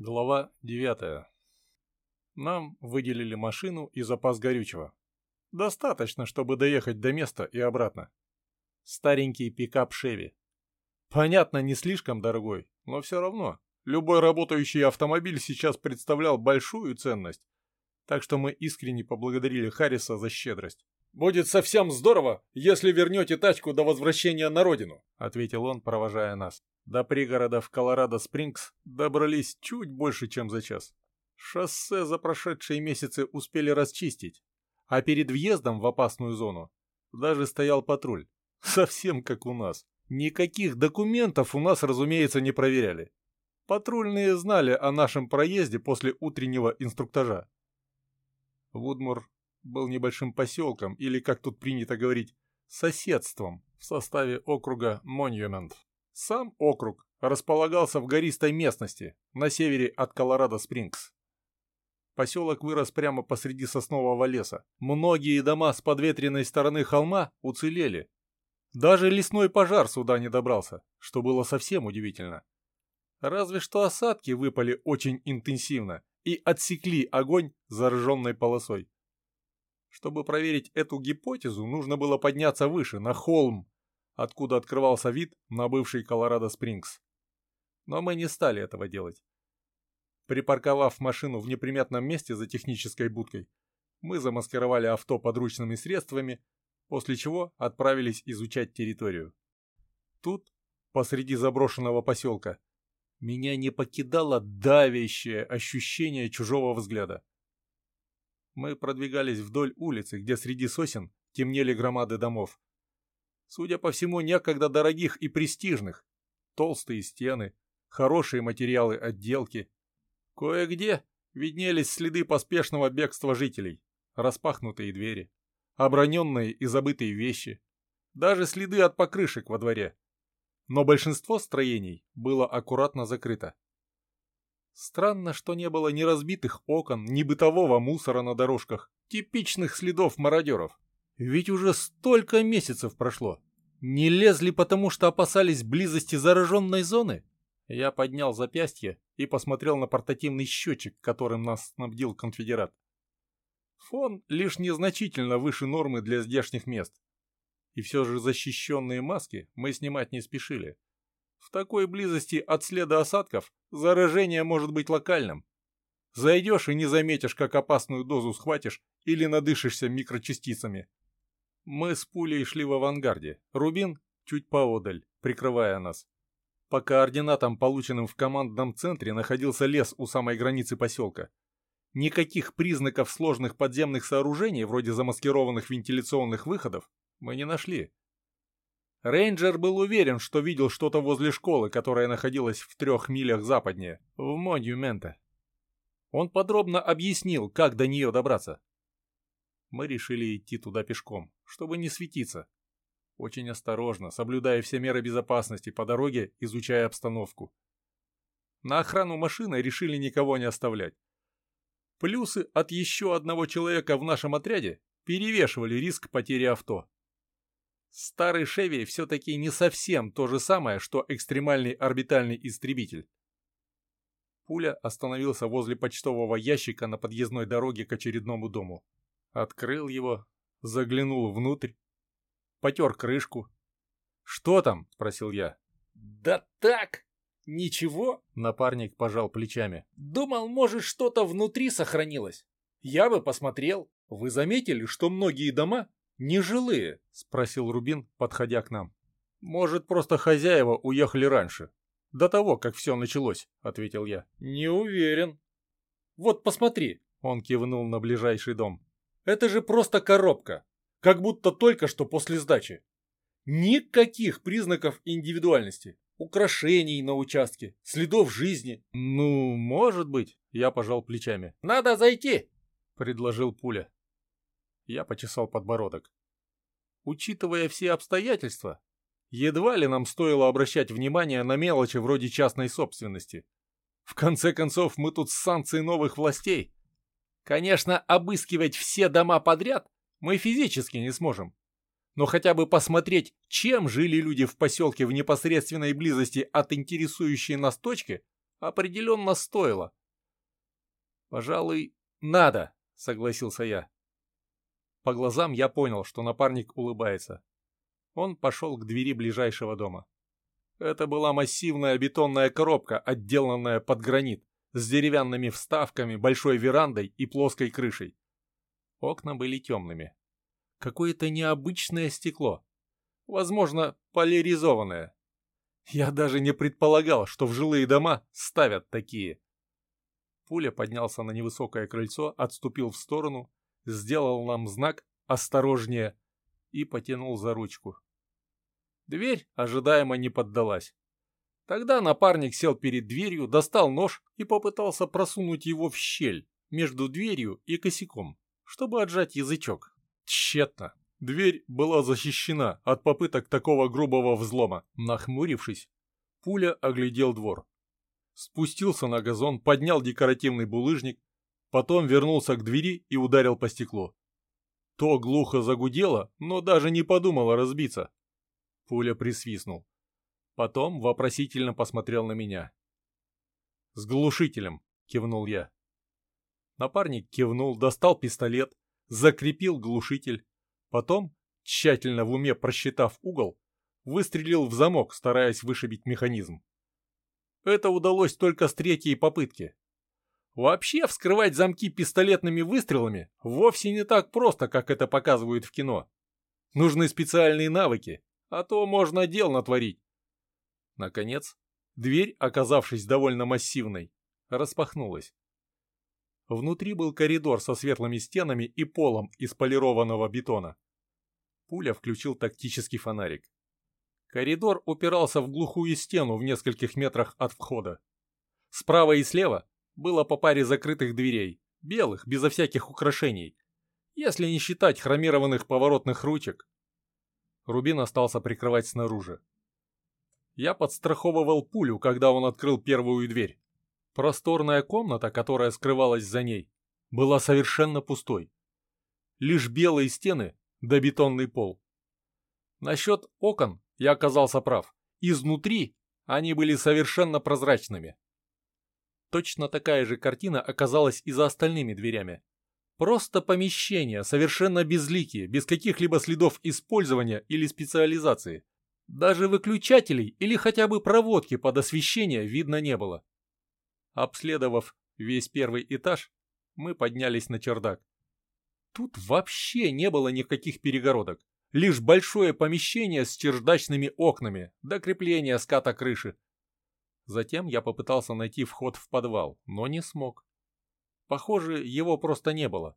Глава 9. Нам выделили машину и запас горючего. Достаточно, чтобы доехать до места и обратно. Старенький пикап «Шеви». Понятно, не слишком дорогой, но все равно. Любой работающий автомобиль сейчас представлял большую ценность. Так что мы искренне поблагодарили Харриса за щедрость. «Будет совсем здорово, если вернете тачку до возвращения на родину», — ответил он, провожая нас. До пригородов Колорадо-Спрингс добрались чуть больше, чем за час. Шоссе за прошедшие месяцы успели расчистить, а перед въездом в опасную зону даже стоял патруль. Совсем как у нас. Никаких документов у нас, разумеется, не проверяли. Патрульные знали о нашем проезде после утреннего инструктажа. Вудмур был небольшим поселком, или, как тут принято говорить, соседством в составе округа Монюмент. Сам округ располагался в гористой местности, на севере от Колорадо-Спрингс. Поселок вырос прямо посреди соснового леса. Многие дома с подветренной стороны холма уцелели. Даже лесной пожар сюда не добрался, что было совсем удивительно. Разве что осадки выпали очень интенсивно и отсекли огонь зараженной полосой. Чтобы проверить эту гипотезу, нужно было подняться выше, на холм, откуда открывался вид на бывший Колорадо-Спрингс. Но мы не стали этого делать. Припарковав машину в неприметном месте за технической будкой, мы замаскировали авто подручными средствами, после чего отправились изучать территорию. Тут, посреди заброшенного поселка, меня не покидало давящее ощущение чужого взгляда. Мы продвигались вдоль улицы, где среди сосен темнели громады домов. Судя по всему, некогда дорогих и престижных. Толстые стены, хорошие материалы отделки. Кое-где виднелись следы поспешного бегства жителей, распахнутые двери, оброненные и забытые вещи, даже следы от покрышек во дворе. Но большинство строений было аккуратно закрыто. Странно, что не было ни разбитых окон, ни бытового мусора на дорожках, типичных следов мародеров. Ведь уже столько месяцев прошло. Не лезли потому, что опасались близости зараженной зоны? Я поднял запястье и посмотрел на портативный счетчик, которым нас снабдил конфедерат. Фон лишь незначительно выше нормы для здешних мест. И все же защищенные маски мы снимать не спешили. В такой близости от следа осадков заражение может быть локальным. Зайдешь и не заметишь, как опасную дозу схватишь или надышишься микрочастицами. Мы с пулей шли в авангарде, Рубин чуть поодаль, прикрывая нас. По координатам, полученным в командном центре, находился лес у самой границы поселка. Никаких признаков сложных подземных сооружений, вроде замаскированных вентиляционных выходов, мы не нашли. Рейнджер был уверен, что видел что-то возле школы, которая находилась в трех милях западнее, в Монюмента. Он подробно объяснил, как до нее добраться мы решили идти туда пешком, чтобы не светиться. Очень осторожно, соблюдая все меры безопасности по дороге, изучая обстановку. На охрану машины решили никого не оставлять. Плюсы от еще одного человека в нашем отряде перевешивали риск потери авто. Старый Шеви все-таки не совсем то же самое, что экстремальный орбитальный истребитель. Пуля остановился возле почтового ящика на подъездной дороге к очередному дому. Открыл его, заглянул внутрь, потер крышку. «Что там?» — спросил я. «Да так, ничего», — напарник пожал плечами. «Думал, может, что-то внутри сохранилось. Я бы посмотрел. Вы заметили, что многие дома нежилые?» — спросил Рубин, подходя к нам. «Может, просто хозяева уехали раньше?» «До того, как все началось», — ответил я. «Не уверен». «Вот посмотри», — он кивнул на ближайший дом. Это же просто коробка, как будто только что после сдачи. Никаких признаков индивидуальности, украшений на участке, следов жизни. Ну, может быть, я пожал плечами. Надо зайти, предложил Пуля. Я почесал подбородок. Учитывая все обстоятельства, едва ли нам стоило обращать внимание на мелочи вроде частной собственности. В конце концов, мы тут с санкцией новых властей. Конечно, обыскивать все дома подряд мы физически не сможем. Но хотя бы посмотреть, чем жили люди в поселке в непосредственной близости от интересующей нас точки, Определенно стоило. «Пожалуй, надо», — согласился я. По глазам я понял, что напарник улыбается. Он пошел к двери ближайшего дома. Это была массивная бетонная коробка, отделанная под гранит, с деревянными вставками, большой верандой и плоской крышей. Окна были темными. Какое-то необычное стекло. Возможно, поляризованное. Я даже не предполагал, что в жилые дома ставят такие. Пуля поднялся на невысокое крыльцо, отступил в сторону, сделал нам знак «Осторожнее» и потянул за ручку. Дверь ожидаемо не поддалась. Тогда напарник сел перед дверью, достал нож и попытался просунуть его в щель между дверью и косяком, чтобы отжать язычок. Тщетно. Дверь была защищена от попыток такого грубого взлома. Нахмурившись, пуля оглядел двор. Спустился на газон, поднял декоративный булыжник, потом вернулся к двери и ударил по стеклу. То глухо загудело, но даже не подумало разбиться. Пуля присвистнул. Потом вопросительно посмотрел на меня. «С глушителем», — кивнул я. Напарник кивнул, достал пистолет, закрепил глушитель, потом, тщательно в уме просчитав угол, выстрелил в замок, стараясь вышибить механизм. Это удалось только с третьей попытки. Вообще, вскрывать замки пистолетными выстрелами вовсе не так просто, как это показывают в кино. Нужны специальные навыки, а то можно дел натворить. Наконец, дверь, оказавшись довольно массивной, распахнулась. Внутри был коридор со светлыми стенами и полом из полированного бетона. Пуля включил тактический фонарик. Коридор упирался в глухую стену в нескольких метрах от входа. Справа и слева было по паре закрытых дверей, белых, безо всяких украшений, если не считать хромированных поворотных ручек. Рубин остался прикрывать снаружи. Я подстраховывал пулю, когда он открыл первую дверь. Просторная комната, которая скрывалась за ней, была совершенно пустой. Лишь белые стены да бетонный пол. Насчет окон я оказался прав. Изнутри они были совершенно прозрачными. Точно такая же картина оказалась и за остальными дверями. Просто помещения, совершенно безликие, без каких-либо следов использования или специализации. Даже выключателей или хотя бы проводки под освещение видно не было. Обследовав весь первый этаж, мы поднялись на чердак. Тут вообще не было никаких перегородок. Лишь большое помещение с чердачными окнами, до крепления ската крыши. Затем я попытался найти вход в подвал, но не смог. Похоже, его просто не было.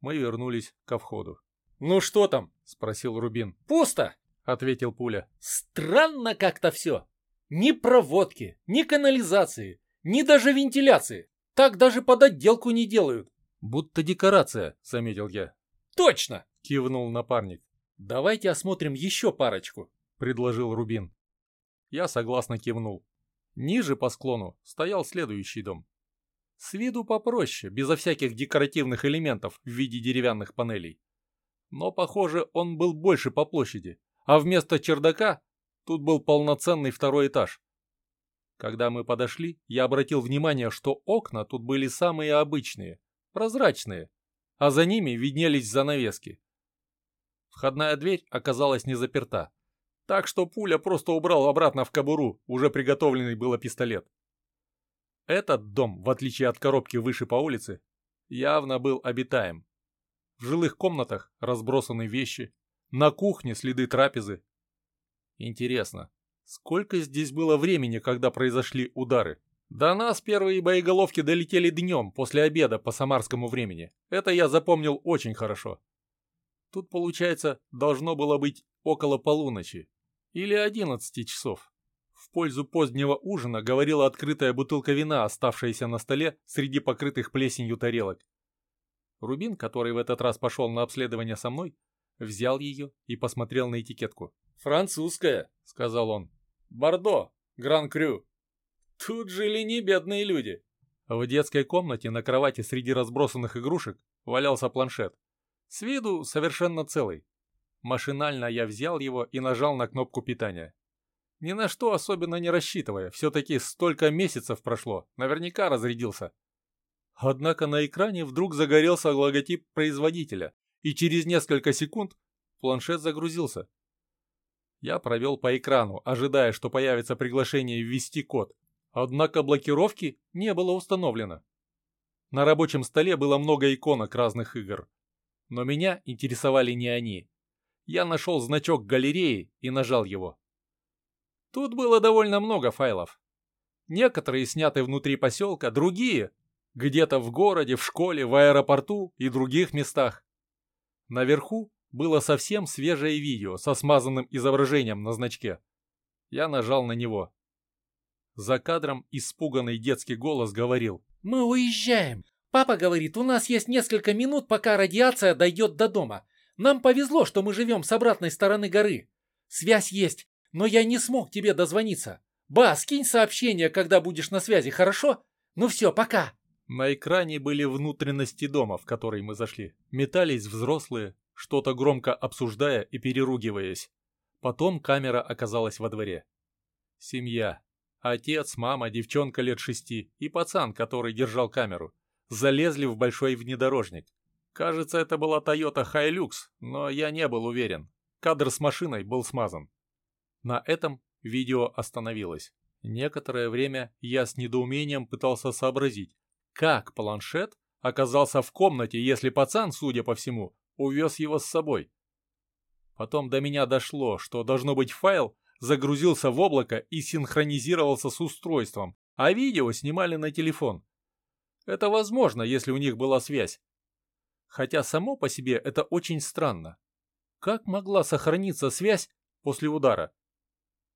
Мы вернулись ко входу. «Ну что там?» — спросил Рубин. «Пусто!» — ответил Пуля. «Странно как-то все. Ни проводки, ни канализации, ни даже вентиляции. Так даже под отделку не делают. Будто декорация, заметил я. Точно! Кивнул напарник. Давайте осмотрим еще парочку, предложил Рубин. Я согласно кивнул. Ниже по склону стоял следующий дом. С виду попроще, безо всяких декоративных элементов в виде деревянных панелей. Но, похоже, он был больше по площади, а вместо чердака тут был полноценный второй этаж. Когда мы подошли, я обратил внимание, что окна тут были самые обычные, прозрачные, а за ними виднелись занавески. Входная дверь оказалась не заперта, так что пуля просто убрал обратно в кобуру, уже приготовленный было пистолет. Этот дом, в отличие от коробки выше по улице, явно был обитаем. В жилых комнатах разбросаны вещи, на кухне следы трапезы. Интересно, Сколько здесь было времени, когда произошли удары? До нас первые боеголовки долетели днем, после обеда по самарскому времени. Это я запомнил очень хорошо. Тут, получается, должно было быть около полуночи. Или одиннадцати часов. В пользу позднего ужина говорила открытая бутылка вина, оставшаяся на столе среди покрытых плесенью тарелок. Рубин, который в этот раз пошел на обследование со мной, взял ее и посмотрел на этикетку. «Французская», — сказал он. Бордо, Гран-Крю. Тут жили не бедные люди. В детской комнате на кровати среди разбросанных игрушек валялся планшет. С виду совершенно целый. Машинально я взял его и нажал на кнопку питания. ни на что особенно не рассчитывая. Все-таки столько месяцев прошло, наверняка разрядился. Однако на экране вдруг загорелся логотип производителя, и через несколько секунд планшет загрузился. Я провел по экрану, ожидая, что появится приглашение ввести код. Однако блокировки не было установлено. На рабочем столе было много иконок разных игр. Но меня интересовали не они. Я нашел значок галереи и нажал его. Тут было довольно много файлов. Некоторые сняты внутри поселка, другие где-то в городе, в школе, в аэропорту и других местах. Наверху было совсем свежее видео со смазанным изображением на значке. Я нажал на него. За кадром испуганный детский голос говорил. «Мы уезжаем. Папа говорит, у нас есть несколько минут, пока радиация дойдет до дома. Нам повезло, что мы живем с обратной стороны горы. Связь есть, но я не смог тебе дозвониться. Ба, скинь сообщение, когда будешь на связи, хорошо? Ну все, пока!» На экране были внутренности дома, в который мы зашли. Метались взрослые, что-то громко обсуждая и переругиваясь. Потом камера оказалась во дворе. Семья. Отец, мама, девчонка лет шести и пацан, который держал камеру. Залезли в большой внедорожник. Кажется, это была Toyota Hilux, но я не был уверен. Кадр с машиной был смазан. На этом видео остановилось. Некоторое время я с недоумением пытался сообразить, как планшет оказался в комнате, если пацан, судя по всему, увез его с собой. Потом до меня дошло, что должно быть файл загрузился в облако и синхронизировался с устройством, а видео снимали на телефон. Это возможно, если у них была связь. Хотя само по себе это очень странно. Как могла сохраниться связь после удара?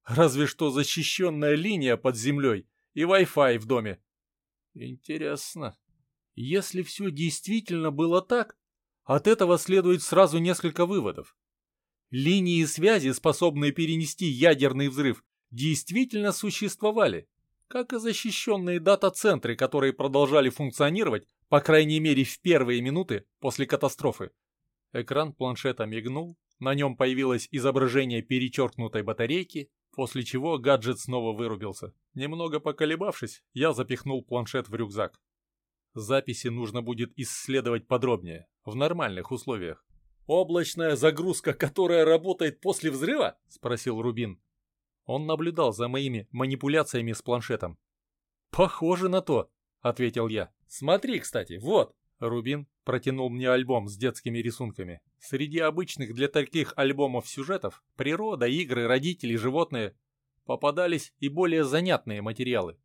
Разве что защищенная линия под землей и Wi-Fi в доме. Интересно. Если все действительно было так, от этого следует сразу несколько выводов. Линии связи, способные перенести ядерный взрыв, действительно существовали, как и защищенные дата-центры, которые продолжали функционировать, по крайней мере в первые минуты после катастрофы. Экран планшета мигнул, на нем появилось изображение перечеркнутой батарейки, после чего гаджет снова вырубился. Немного поколебавшись, я запихнул планшет в рюкзак. Записи нужно будет исследовать подробнее, в нормальных условиях. «Облачная загрузка, которая работает после взрыва?» – спросил Рубин. Он наблюдал за моими манипуляциями с планшетом. «Похоже на то», — ответил я. «Смотри, кстати, вот». Рубин протянул мне альбом с детскими рисунками. Среди обычных для таких альбомов сюжетов природа, игры, родители, животные попадались и более занятные материалы.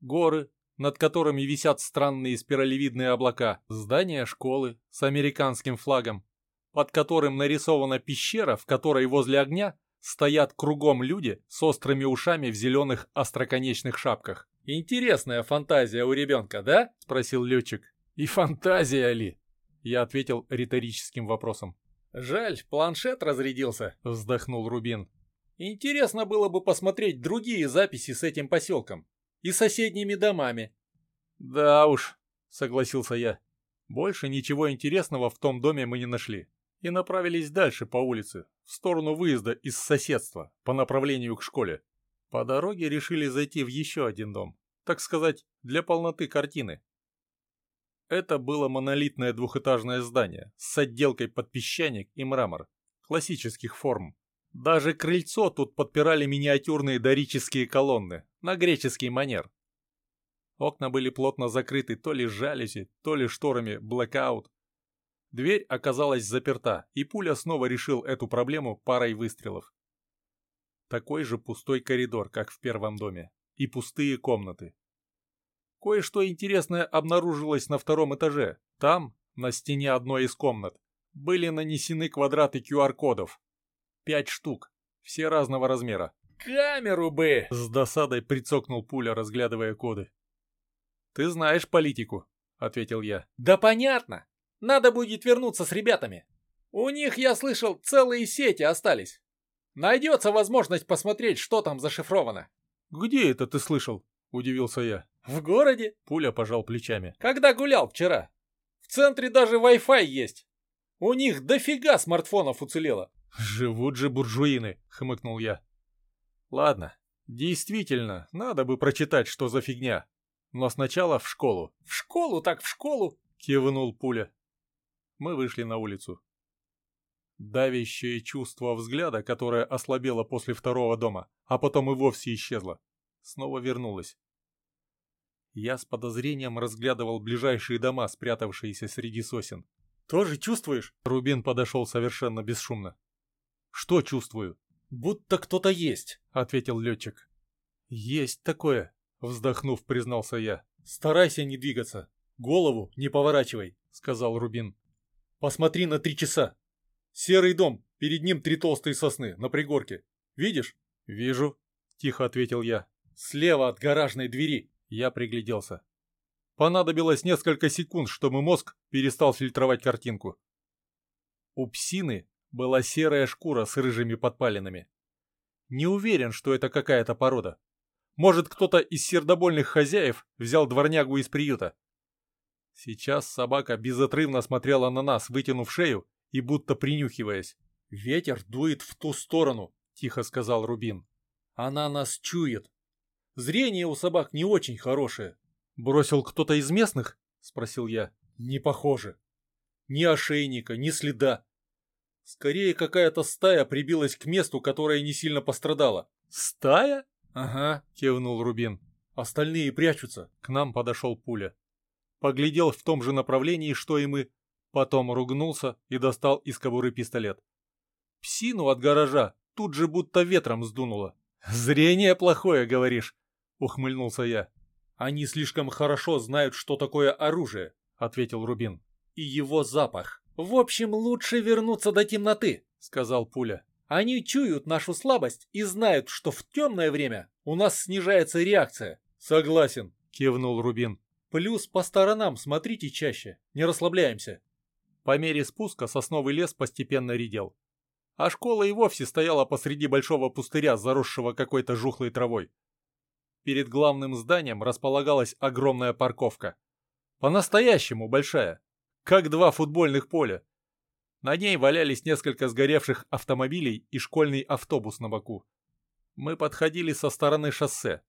Горы, над которыми висят странные спиралевидные облака, здания школы с американским флагом, под которым нарисована пещера, в которой возле огня стоят кругом люди с острыми ушами в зеленых остроконечных шапках. «Интересная фантазия у ребенка, да?» – спросил летчик. «И фантазия ли?» Я ответил риторическим вопросом. «Жаль, планшет разрядился», — вздохнул Рубин. «Интересно было бы посмотреть другие записи с этим поселком и соседними домами». «Да уж», — согласился я. Больше ничего интересного в том доме мы не нашли и направились дальше по улице, в сторону выезда из соседства, по направлению к школе. По дороге решили зайти в еще один дом, так сказать, для полноты картины. Это было монолитное двухэтажное здание с отделкой под песчаник и мрамор, классических форм. Даже крыльцо тут подпирали миниатюрные дорические колонны, на греческий манер. Окна были плотно закрыты то ли жалюзи, то ли шторами blackout. Дверь оказалась заперта, и пуля снова решил эту проблему парой выстрелов. Такой же пустой коридор, как в первом доме, и пустые комнаты. Кое-что интересное обнаружилось на втором этаже. Там, на стене одной из комнат, были нанесены квадраты QR-кодов. Пять штук, все разного размера. «Камеру бы!» — с досадой прицокнул пуля, разглядывая коды. «Ты знаешь политику», — ответил я. «Да понятно. Надо будет вернуться с ребятами. У них, я слышал, целые сети остались. Найдется возможность посмотреть, что там зашифровано». «Где это ты слышал?» — удивился я. «В городе?» — Пуля пожал плечами. «Когда гулял вчера. В центре даже Wi-Fi есть. У них дофига смартфонов уцелело». «Живут же буржуины», — хмыкнул я. Ладно, действительно, надо бы прочитать, что за фигня. Но сначала в школу. В школу так в школу, кивнул пуля. Мы вышли на улицу. Давящее чувство взгляда, которое ослабело после второго дома, а потом и вовсе исчезло, снова вернулось. Я с подозрением разглядывал ближайшие дома, спрятавшиеся среди сосен. «Тоже чувствуешь?» Рубин подошел совершенно бесшумно. «Что чувствую?» «Будто кто-то есть», — ответил летчик. «Есть такое», — вздохнув, признался я. «Старайся не двигаться. Голову не поворачивай», — сказал Рубин. «Посмотри на три часа. Серый дом, перед ним три толстые сосны на пригорке. Видишь?» «Вижу», — тихо ответил я. «Слева от гаражной двери». Я пригляделся. Понадобилось несколько секунд, чтобы мозг перестал фильтровать картинку. У псины была серая шкура с рыжими подпалинами. Не уверен, что это какая-то порода. Может, кто-то из сердобольных хозяев взял дворнягу из приюта. Сейчас собака безотрывно смотрела на нас, вытянув шею и будто принюхиваясь. «Ветер дует в ту сторону», — тихо сказал Рубин. «Она нас чует. Зрение у собак не очень хорошее». «Бросил кто-то из местных?» — спросил я. «Не похоже. Ни ошейника, ни следа. Скорее, какая-то стая прибилась к месту, которое не сильно пострадало. «Стая?» «Ага», — кивнул Рубин. «Остальные прячутся». К нам подошел пуля. Поглядел в том же направлении, что и мы. Потом ругнулся и достал из кобуры пистолет. Псину от гаража тут же будто ветром сдунуло. «Зрение плохое, говоришь?» — ухмыльнулся я. «Они слишком хорошо знают, что такое оружие», — ответил Рубин. «И его запах». «В общем, лучше вернуться до темноты», — сказал Пуля. «Они чуют нашу слабость и знают, что в темное время у нас снижается реакция». «Согласен», — кивнул Рубин. «Плюс по сторонам смотрите чаще, не расслабляемся». По мере спуска сосновый лес постепенно редел. А школа и вовсе стояла посреди большого пустыря, заросшего какой-то жухлой травой. Перед главным зданием располагалась огромная парковка. По-настоящему большая как два футбольных поля. На ней валялись несколько сгоревших автомобилей и школьный автобус на боку. Мы подходили со стороны шоссе,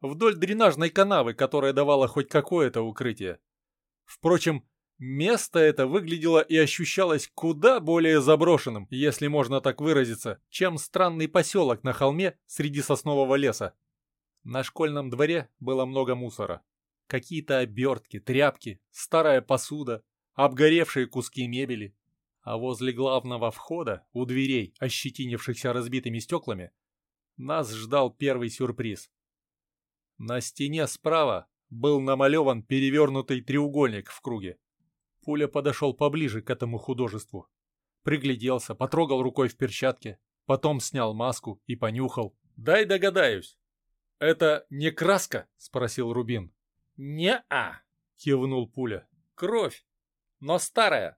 вдоль дренажной канавы, которая давала хоть какое-то укрытие. Впрочем, место это выглядело и ощущалось куда более заброшенным, если можно так выразиться, чем странный поселок на холме среди соснового леса. На школьном дворе было много мусора. Какие-то обертки, тряпки, старая посуда, обгоревшие куски мебели, а возле главного входа, у дверей, ощетинившихся разбитыми стеклами, нас ждал первый сюрприз. На стене справа был намалеван перевернутый треугольник в круге. Пуля подошел поближе к этому художеству. Пригляделся, потрогал рукой в перчатке, потом снял маску и понюхал. «Дай догадаюсь. Это не краска?» — спросил Рубин. «Не-а», — кивнул Пуля. «Кровь но старая.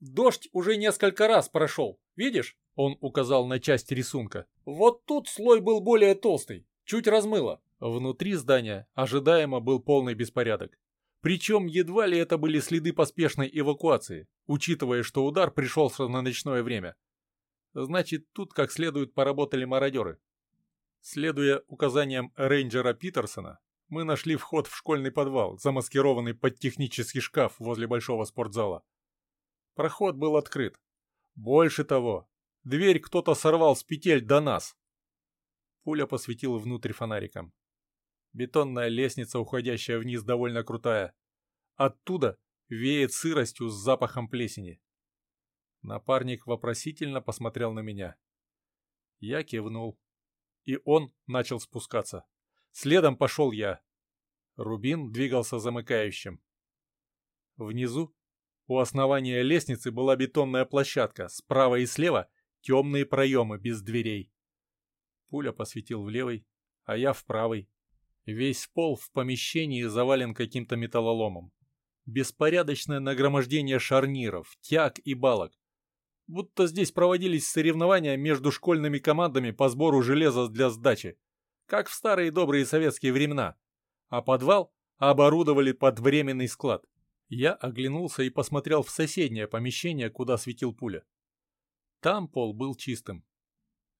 Дождь уже несколько раз прошел, видишь? Он указал на часть рисунка. Вот тут слой был более толстый, чуть размыло. Внутри здания ожидаемо был полный беспорядок. Причем едва ли это были следы поспешной эвакуации, учитывая, что удар пришелся на ночное время. Значит, тут как следует поработали мародеры. Следуя указаниям рейнджера Питерсона, мы нашли вход в школьный подвал, замаскированный под технический шкаф возле большого спортзала. Проход был открыт. Больше того, дверь кто-то сорвал с петель до нас. Пуля посветила внутрь фонариком. Бетонная лестница, уходящая вниз, довольно крутая. Оттуда веет сыростью с запахом плесени. Напарник вопросительно посмотрел на меня. Я кивнул. И он начал спускаться. Следом пошел я. Рубин двигался замыкающим. Внизу, у основания лестницы была бетонная площадка, справа и слева темные проемы без дверей. Пуля посветил в левый, а я в правый. Весь пол в помещении завален каким-то металлоломом. Беспорядочное нагромождение шарниров, тяг и балок. Будто здесь проводились соревнования между школьными командами по сбору железа для сдачи как в старые добрые советские времена, а подвал оборудовали под временный склад. Я оглянулся и посмотрел в соседнее помещение, куда светил пуля. Там пол был чистым.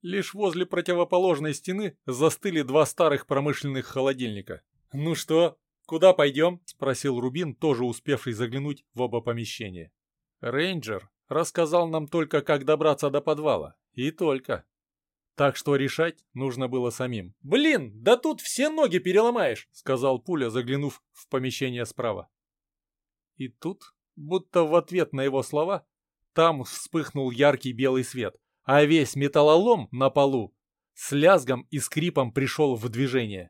Лишь возле противоположной стены застыли два старых промышленных холодильника. «Ну что, куда пойдем?» — спросил Рубин, тоже успевший заглянуть в оба помещения. Рейнджер рассказал нам только, как добраться до подвала. И только. Так что решать нужно было самим. «Блин, да тут все ноги переломаешь!» — сказал Пуля, заглянув в помещение справа. И тут, будто в ответ на его слова, там вспыхнул яркий белый свет, а весь металлолом на полу с лязгом и скрипом пришел в движение.